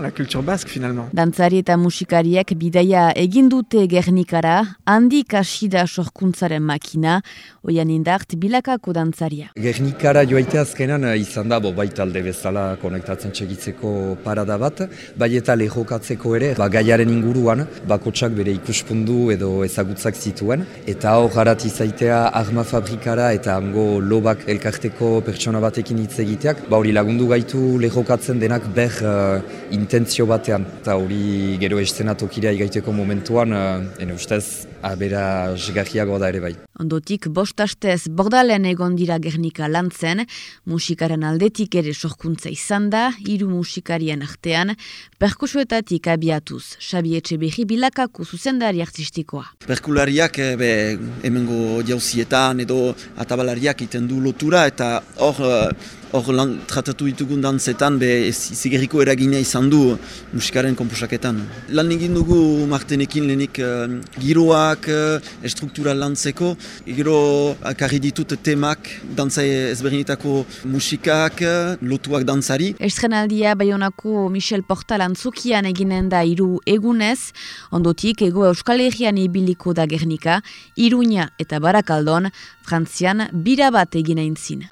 la culture basque finalement. Dantzari eta musikariek bidaia egin dute Gernikara, handi kasida sorkuntzaren makina, oian indart bilakako dantzaria. Gernikara joaitea azkenan eh, izan da, bo, bai talde bezala konektatzen txegitzeko parada bat, bai eta lehokatzeko ere, ba, gaiaren inguruan, bakotsak bere ikuspundu edo ezagutzak zituen, eta hor garat izaitea arma fabrikara eta hango lobak elkarteko pertsona batekin hitz egiteak, ba hori lagundu gaitu lehokatzen denak ber uh, intentzio batean, eta hori gero estenatokira igaiteko momentuan, uh, ene ustez, abera zgarriago da ere bai. Ondotik, bost astez bordalen egon dira Gernika lantzen, musikaren aldetik ere sorkuntza izan da, hiru musikarien artean, perkusuetatik abiatuz, Xabi Etxeberri bilakako zuzendari artistikoa. Perkulariak eh, be, hemengo jauzietan edo atabalariak iten du lotura eta hor eh, hor lan tratatu ditugun dantzetan be zigerriko eragina izan du musikaren komposaketan. Lan egin dugu martenekin lehenik uh, giroak, uh, estruktura lantzeko, gero akarri ditut temak dantzai ezberdinetako musikak, lotuak dantzari. Estrenaldia Bayonako Michel Portal antzokian eginen da hiru egunez, ondotik ego Euskal Herrian ibiliko da Gernika, Iruña eta Barakaldon, Frantzian bira bat egin aintzin.